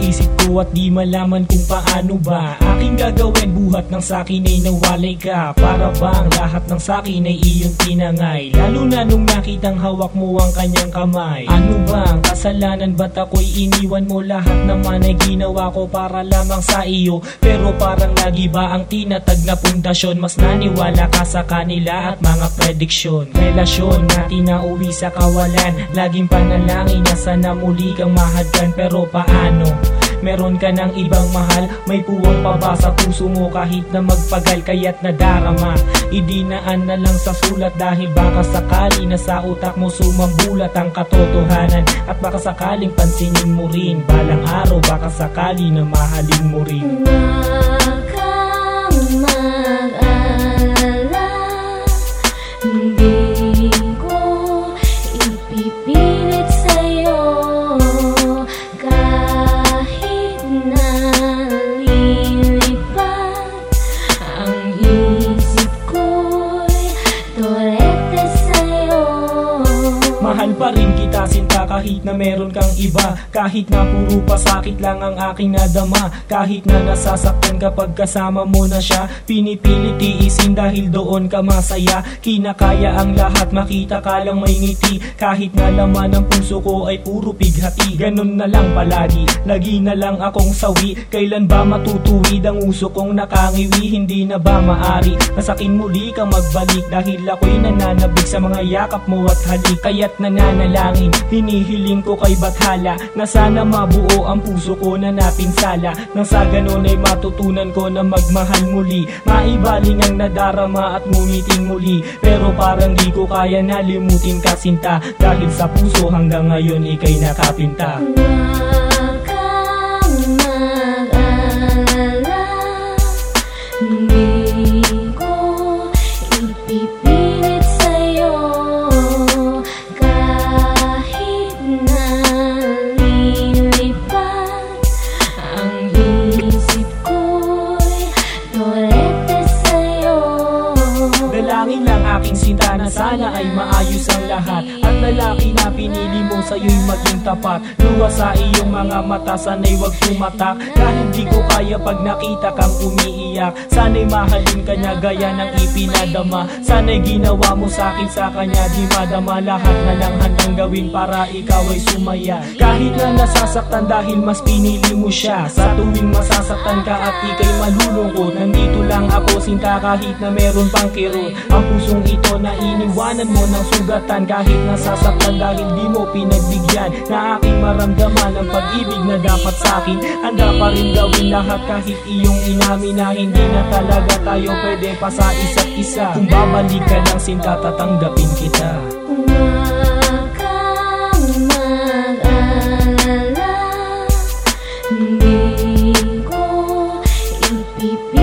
sa'yo at di malaman kung paano ba Aking gagawin. Buhat ng sakin ay nawalay ka. Para bang lahat ng sakin ay iyong tinangay? Lalo na nung nakitang hawak mo ang kanyang kamay. Ano bang kasalanan? Ba't ako'y iniwan mo? Lahat naman ay ginawa ko para lamang sa iyo. Pero parang lagi ba ang tinatag na pundasyon? Mas naniwala ka sa kanila at mga prediksyon. Relasyon natin na uwi sa kawalan. Laging panalangin na sana muli kang mahadkan Pero paano? Meron ka ng ibang mahal May puwang pa ba sa puso mo kahit na magpagal Kaya't nadarama. Idinaan na lang sa sulat Dahil baka sakali na sa utak mo sumambulat ang katotohanan. At baka sakaling pansinin mo rin Balang araw baka sakali na mahalin mo rin. Huwag kahit na meron kang iba Kahit na puro pasakit lang ang aking nadama Kahit na nasasaktan kapag kasama mo na siya Pinipilit tiisin dahil doon ka masaya. Kinakaya ang lahat makita ka lang may ngiti. Kahit na laman ng puso ko ay puro pighati. Ganun na lang palagi, lagi na lang akong sawi. Kailan ba matutuwid ang uso kong nakangiwi? Hindi na ba maari? Nasakin muli kang magbalik Dahil ako'y nananabig sa mga yakap mo at halik. Kaya't nananalangin Hinihiling ko kay Bathala Na sana mabuo ang puso ko na napinsala. Nang sa ganun ay matutunan ko na magmahal muli. Maibaling ang nadarama at ngumiting muli. Pero parang di ko kaya nalimutin ka sinta Dahil sa puso hanggang ngayon ikay nakapinta. Huwag sana ay maayos ang lahat. At lalaki na pinili mo sa'yo'y maging tapat. Luwa sa iyong mga mata, sana'y wag tumatak. Dahil di ko kaya pag nakita kang umiiyak Sana'y mahalin ka niya gaya ng ipinadama. Sana'y ginawa mo sa'kin sa kanya Di madama. Lahat na lang handang gawin para ikaw ay sumaya. Kahit na nasasaktan dahil mas pinili mo siya. Sa tuwing masasaktan ka at ikay malulungkot Nandito lang ako sinta kahit na meron pang kirot. Ang pusong ito na Iniwanan mo ng sugatan kahit nasasaktan Dahil di mo pinagbigyan. Na aking maramdaman Ang pag-ibig na dapat sakin Handa pa rin gawin lahat kahit iyong inamin Na hindi na talaga tayo pwede pa sa isa't isa. Kung babalik ka ng sinta tatanggapin kita. Hindi ko ipipin